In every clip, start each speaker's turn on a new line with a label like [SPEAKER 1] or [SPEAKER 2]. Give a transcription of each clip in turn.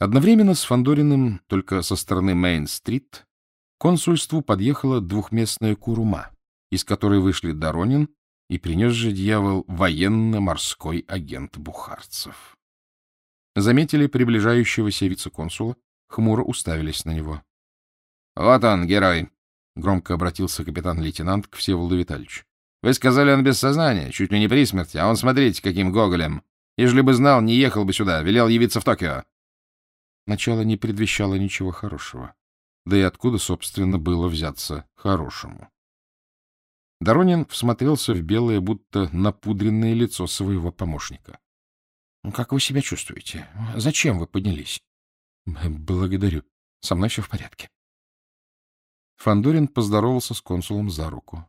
[SPEAKER 1] Одновременно с Фандориным, только со стороны Мейн-стрит, к консульству подъехала двухместная курума, из которой вышли Доронин и принес же дьявол военно-морской агент бухарцев. Заметили приближающегося вице-консула, хмуро уставились на него. — Вот он, герой! — громко обратился капитан-лейтенант к Всеволоду Витальевичу. — Вы сказали, он без сознания, чуть ли не при смерти, а он, смотрите, каким гоголем. Ежели бы знал, не ехал бы сюда, велел явиться в Токио. Начало не предвещало ничего хорошего. Да и откуда, собственно, было взяться хорошему? Доронин всмотрелся в белое, будто напудренное лицо своего помощника. — Как вы себя чувствуете? Зачем вы поднялись? — Благодарю. Со мной все в порядке. Фандорин поздоровался с консулом за руку.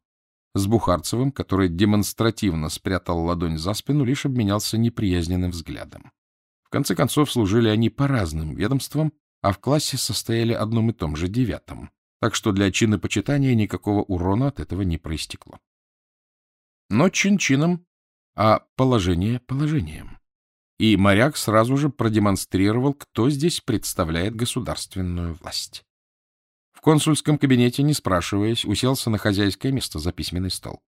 [SPEAKER 1] С Бухарцевым, который демонстративно спрятал ладонь за спину, лишь обменялся неприязненным взглядом. В конце концов, служили они по разным ведомствам, а в классе состояли одном и том же девятом, так что для чина почитания никакого урона от этого не проистекло. Но чин-чином, а положение положением. И моряк сразу же продемонстрировал, кто здесь представляет государственную власть. В консульском кабинете, не спрашиваясь, уселся на хозяйское место за письменный стол.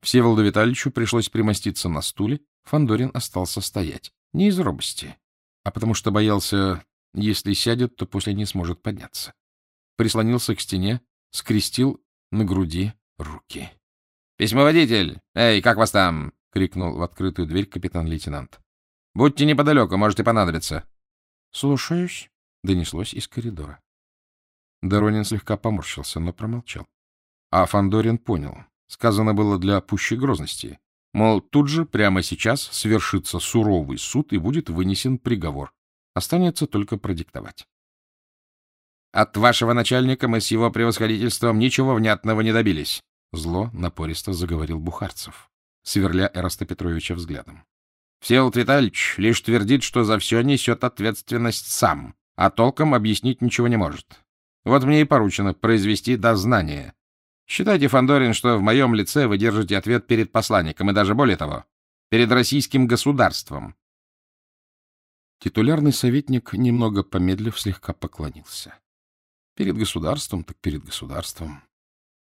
[SPEAKER 1] Всеволоду Витальевичу пришлось примоститься на стуле, Фандорин остался стоять. Не из робости, а потому что боялся, если сядет, то после не сможет подняться. Прислонился к стене, скрестил на груди руки. — Письмоводитель! Эй, как вас там? — крикнул в открытую дверь капитан-лейтенант. — Будьте неподалеку, можете понадобиться. — Слушаюсь, — донеслось из коридора. Доронин слегка поморщился, но промолчал. А Фандорин понял. Сказано было для пущей грозности. Мол, тут же, прямо сейчас, свершится суровый суд и будет вынесен приговор. Останется только продиктовать. «От вашего начальника мы с его превосходительством ничего внятного не добились», — зло напористо заговорил Бухарцев, сверля Эраста Петровича взглядом. «Всеволод Витальевич лишь твердит, что за все несет ответственность сам, а толком объяснить ничего не может. Вот мне и поручено произвести дознание. Считайте, Фандорин, что в моем лице вы держите ответ перед посланником, и даже более того, перед российским государством. Титулярный советник, немного помедлив, слегка поклонился. Перед государством, так перед государством.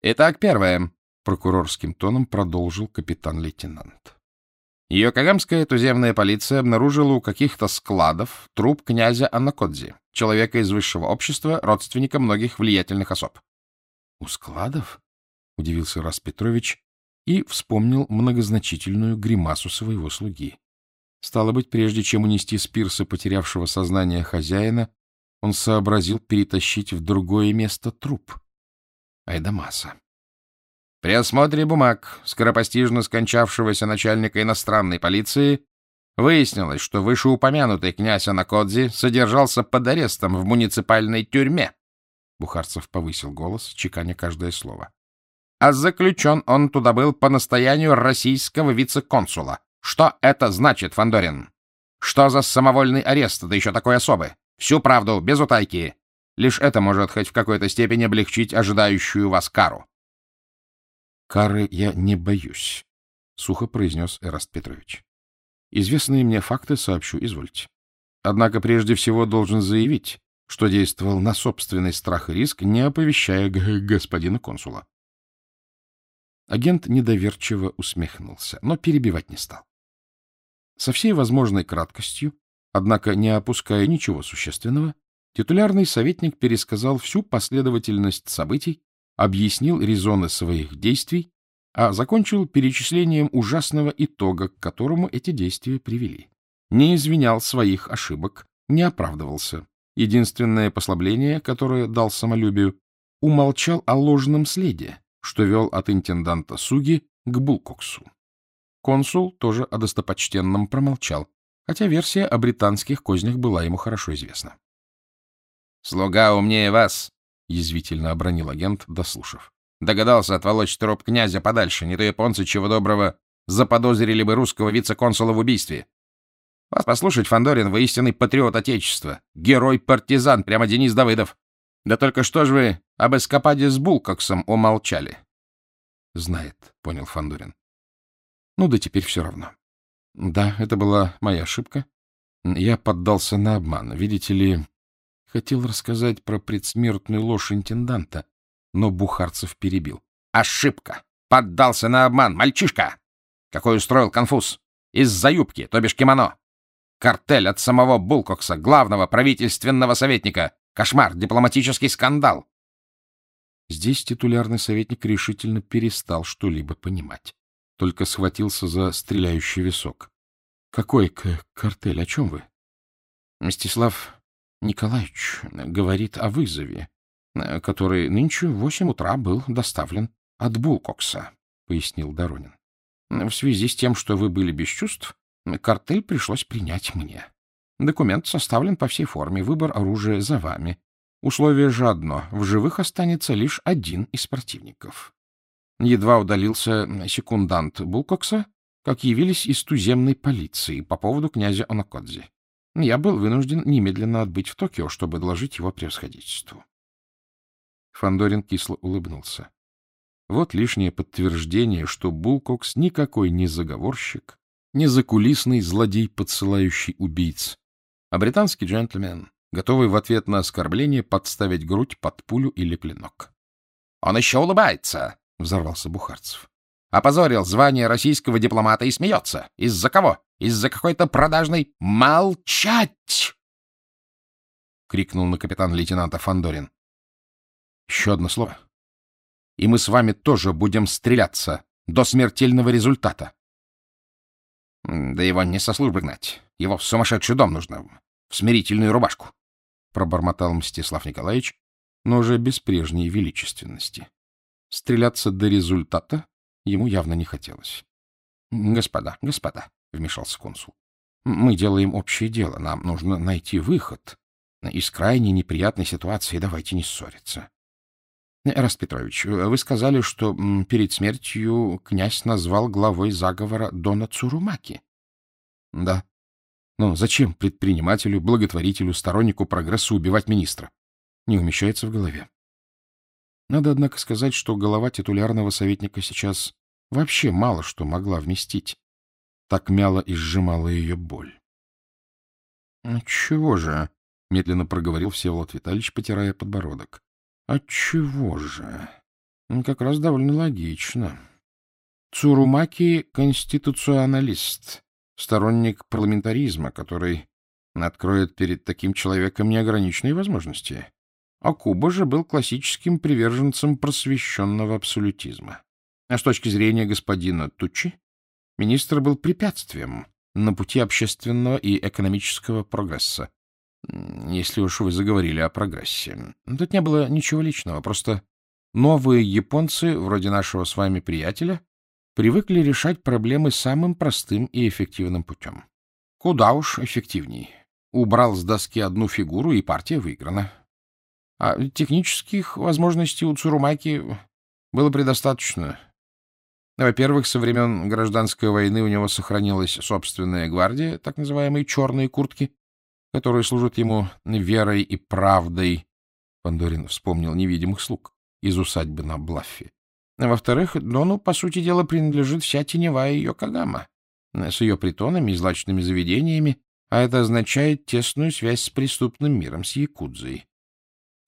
[SPEAKER 1] Итак, первое, — прокурорским тоном продолжил капитан-лейтенант. Йокогамская туземная полиция обнаружила у каких-то складов труп князя Анакодзи, человека из высшего общества, родственника многих влиятельных особ. — У складов? — удивился Рас Петрович и вспомнил многозначительную гримасу своего слуги. Стало быть, прежде чем унести с пирса потерявшего сознание хозяина, он сообразил перетащить в другое место труп. Айдамаса. При осмотре бумаг скоропостижно скончавшегося начальника иностранной полиции выяснилось, что вышеупомянутый князь Анакодзи содержался под арестом в муниципальной тюрьме. Бухарцев повысил голос, чеканя каждое слово. А заключен он туда был по настоянию российского вице-консула. Что это значит, Фандорин? Что за самовольный арест, да еще такой особый? Всю правду, без утайки. Лишь это может хоть в какой-то степени облегчить ожидающую вас кару. Кары я не боюсь, — сухо произнес Эраст Петрович. Известные мне факты сообщу, извольте. Однако прежде всего должен заявить, что действовал на собственный страх и риск, не оповещая господина консула. Агент недоверчиво усмехнулся, но перебивать не стал. Со всей возможной краткостью, однако не опуская ничего существенного, титулярный советник пересказал всю последовательность событий, объяснил резоны своих действий, а закончил перечислением ужасного итога, к которому эти действия привели. Не извинял своих ошибок, не оправдывался. Единственное послабление, которое дал самолюбию, умолчал о ложном следе, что вел от интенданта Суги к Булкоксу. Консул тоже о достопочтенном промолчал, хотя версия о британских кознях была ему хорошо известна. «Слуга умнее вас», — язвительно обронил агент, дослушав. «Догадался отволочь троп князя подальше, не то японцы, чего доброго, заподозрили бы русского вице-консула в убийстве. Вас послушать, Фандорин, вы истинный патриот Отечества, герой-партизан, прямо Денис Давыдов. Да только что ж вы об эскападе с Булкоксом умолчали?» «Знает», — понял Фандорин. «Ну да теперь все равно. Да, это была моя ошибка. Я поддался на обман. Видите ли, хотел рассказать про предсмертную ложь интенданта, но Бухарцев перебил. «Ошибка! Поддался на обман! Мальчишка! Какой устроил конфуз! Из-за юбки, то бишь кимоно! Картель от самого Булкокса, главного правительственного советника! Кошмар! Дипломатический скандал!» Здесь титулярный советник решительно перестал что-либо понимать. Только схватился за стреляющий висок. — Какой картель? О чем вы? — Мстислав Николаевич говорит о вызове, который нынче в восемь утра был доставлен от Булкокса, — пояснил Доронин. — В связи с тем, что вы были без чувств, картель пришлось принять мне. Документ составлен по всей форме, выбор оружия за вами. Условие же одно — в живых останется лишь один из противников. Едва удалился секундант Булкокса, как явились из туземной полиции по поводу князя Онокодзи. Я был вынужден немедленно отбыть в Токио, чтобы доложить его превосходительству. Фандорин кисло улыбнулся. Вот лишнее подтверждение, что Булкокс никакой не заговорщик, не закулисный злодей, подсылающий убийц, а британский джентльмен, готовый в ответ на оскорбление подставить грудь под пулю или клинок. — Он еще улыбается! — взорвался Бухарцев. Опозорил звание российского дипломата и смеется. Из-за кого? Из-за какой-то продажной... Молчать! — крикнул на капитан-лейтенанта Фандорин. Еще одно слово. И мы с вами тоже будем стреляться до смертельного результата. Да его не со службы гнать. Его в сумасшедший дом нужно, в смирительную рубашку, — пробормотал Мстислав Николаевич, но уже без прежней величественности. Стреляться до результата ему явно не хотелось. — Господа, господа, — вмешался консул, — мы делаем общее дело, нам нужно найти выход. Из крайне неприятной ситуации давайте не ссориться. Раст Петрович, вы сказали, что перед смертью князь назвал главой заговора Дона Цурумаки. — Да. Но зачем предпринимателю, благотворителю, стороннику прогресса убивать министра? Не умещается в голове. Надо, однако, сказать, что голова титулярного советника сейчас вообще мало что могла вместить. Так мяло и сжимала ее боль. — Отчего же? — медленно проговорил Всеволод Витальевич, потирая подбородок. — Отчего же? Ну, как раз довольно логично. Цурумаки — конституционалист, сторонник парламентаризма, который откроет перед таким человеком неограниченные возможности. А Куба же был классическим приверженцем просвещенного абсолютизма. А с точки зрения господина Тучи, министр был препятствием на пути общественного и экономического прогресса. Если уж вы заговорили о прогрессе. Тут не было ничего личного, просто новые японцы, вроде нашего с вами приятеля, привыкли решать проблемы самым простым и эффективным путем. Куда уж эффективней. Убрал с доски одну фигуру, и партия выиграна. А технических возможностей у Цурумаки было предостаточно. Во-первых, со времен гражданской войны у него сохранилась собственная гвардия, так называемые «черные куртки», которые служат ему верой и правдой. Пандорин вспомнил невидимых слуг из усадьбы на Блаффе. Во-вторых, Дону, по сути дела, принадлежит вся теневая Йокогама с ее притонами и злачными заведениями, а это означает тесную связь с преступным миром, с Якудзой.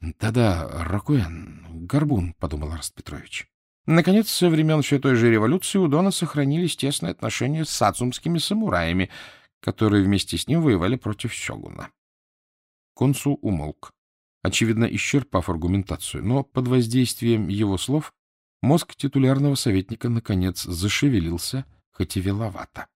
[SPEAKER 1] Да-да, Ракуэн, горбун, — подумал Арст Петрович. Наконец, со времен все той же революции у Дона сохранились тесные отношения с сацумскими самураями, которые вместе с ним воевали против Сёгуна. Консул умолк, очевидно, исчерпав аргументацию, но под воздействием его слов мозг титулярного советника, наконец, зашевелился, хоть и веловато.